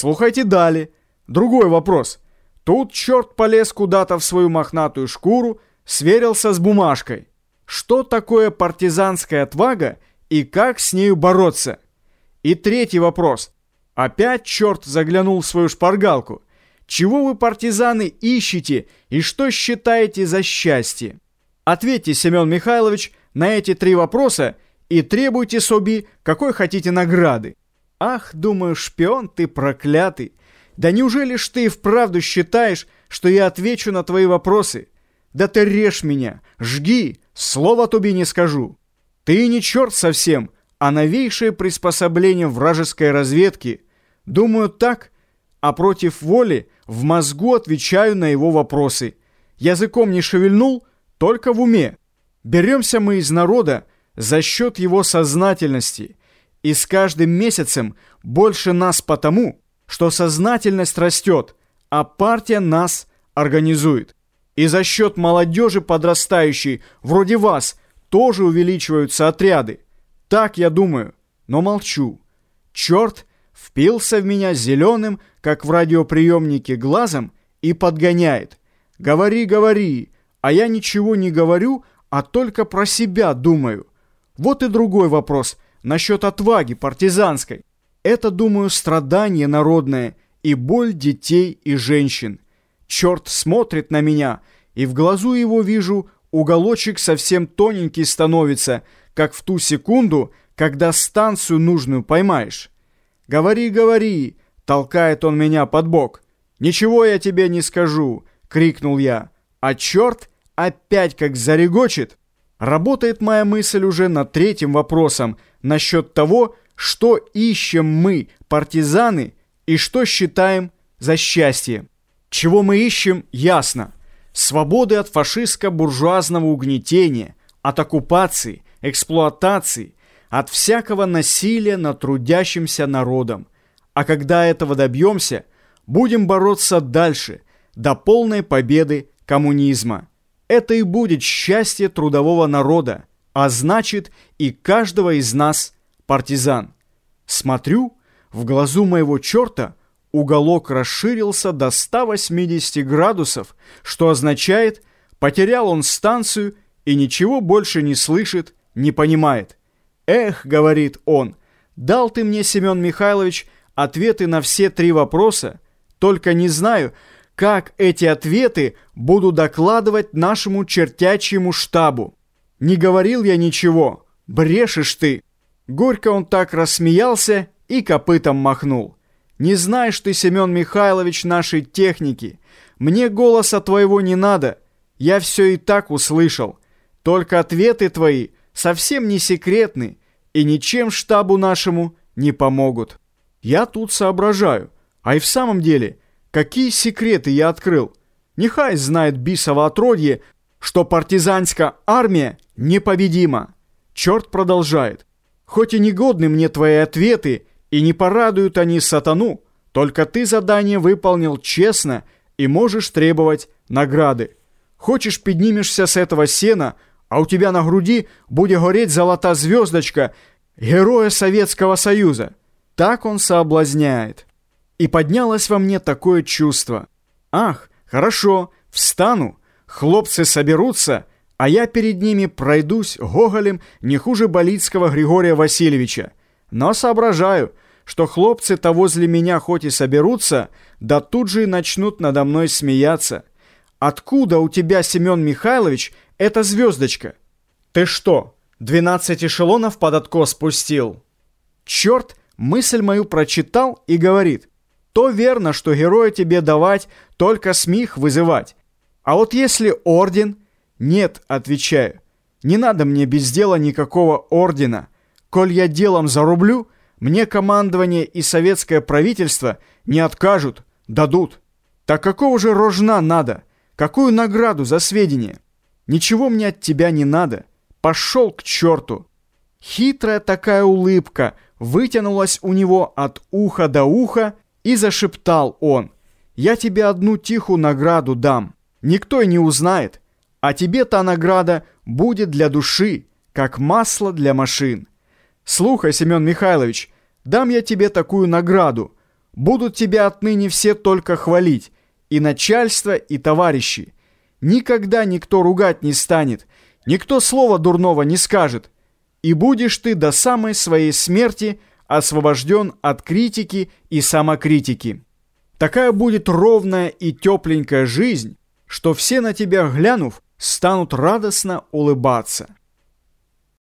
Слухайте далее. Другой вопрос. Тут черт полез куда-то в свою мохнатую шкуру, сверился с бумажкой. Что такое партизанская отвага и как с нею бороться? И третий вопрос. Опять черт заглянул в свою шпаргалку. Чего вы, партизаны, ищете и что считаете за счастье? Ответьте, Семен Михайлович, на эти три вопроса и требуйте соби, какой хотите награды. Ах, думаю, шпион ты проклятый. Да неужели ж ты вправду считаешь, что я отвечу на твои вопросы? Да ты режь меня, жги, слова тебе не скажу. Ты не черт совсем, а новейшее приспособление вражеской разведки. Думаю так, а против воли в мозгу отвечаю на его вопросы. Языком не шевельнул, только в уме. Беремся мы из народа за счет его сознательности, и с каждым месяцем больше нас потому, что сознательность растет, а партия нас организует. И за счет молодежи подрастающей, вроде вас, тоже увеличиваются отряды. Так я думаю, но молчу. Черт впился в меня зеленым, как в радиоприемнике, глазом и подгоняет. Говори, говори, а я ничего не говорю, а только про себя думаю. Вот и другой вопрос насчет отваги партизанской. Это, думаю, страдание народное и боль детей и женщин. Черт смотрит на меня, и в глазу его вижу, уголочек совсем тоненький становится, как в ту секунду, когда станцию нужную поймаешь. «Говори, говори!» — толкает он меня под бок. «Ничего я тебе не скажу!» — крикнул я. А черт опять как зарегочет. Работает моя мысль уже над третьим вопросом насчет того, что ищем мы, партизаны, и что считаем за счастье. Чего мы ищем, ясно. Свободы от фашистско-буржуазного угнетения, от оккупации, эксплуатации, от всякого насилия над трудящимся народом. А когда этого добьемся, будем бороться дальше, до полной победы коммунизма. Это и будет счастье трудового народа, а значит и каждого из нас партизан. Смотрю, в глазу моего черта уголок расширился до 180 градусов, что означает, потерял он станцию и ничего больше не слышит, не понимает. «Эх», — говорит он, — «дал ты мне, Семен Михайлович, ответы на все три вопроса, только не знаю, как эти ответы буду докладывать нашему чертячьему штабу. Не говорил я ничего, брешешь ты. Горько он так рассмеялся и копытом махнул. Не знаешь ты, Семен Михайлович, нашей техники. Мне голоса твоего не надо. Я все и так услышал. Только ответы твои совсем не секретны и ничем штабу нашему не помогут. Я тут соображаю. А и в самом деле – Какие секреты я открыл? Нехай знает бисово отродье, что партизанская армия непобедима. Черт продолжает. Хоть и негодны мне твои ответы, и не порадуют они сатану, только ты задание выполнил честно и можешь требовать награды. Хочешь, поднимешься с этого сена, а у тебя на груди будет гореть золотая звездочка Героя Советского Союза. Так он соблазняет. И поднялось во мне такое чувство. Ах, хорошо, встану, хлопцы соберутся, а я перед ними пройдусь гоголем не хуже Болицкого Григория Васильевича. Но соображаю, что хлопцы-то возле меня хоть и соберутся, да тут же и начнут надо мной смеяться. Откуда у тебя, Семен Михайлович, эта звездочка? Ты что, двенадцать эшелонов под откос спустил? Черт, мысль мою прочитал и говорит, то верно, что героя тебе давать, только смех вызывать. А вот если орден... Нет, отвечаю. Не надо мне без дела никакого ордена. Коль я делом зарублю, мне командование и советское правительство не откажут, дадут. Так какого же рожна надо? Какую награду за сведения? Ничего мне от тебя не надо. Пошел к черту. Хитрая такая улыбка вытянулась у него от уха до уха, и зашептал он, «Я тебе одну тихую награду дам. Никто и не узнает, а тебе та награда будет для души, как масло для машин. Слухай, Семен Михайлович, дам я тебе такую награду. Будут тебя отныне все только хвалить, и начальство, и товарищи. Никогда никто ругать не станет, никто слова дурного не скажет. И будешь ты до самой своей смерти освобожден от критики и самокритики. Такая будет ровная и тепленькая жизнь, что все на тебя глянув, станут радостно улыбаться.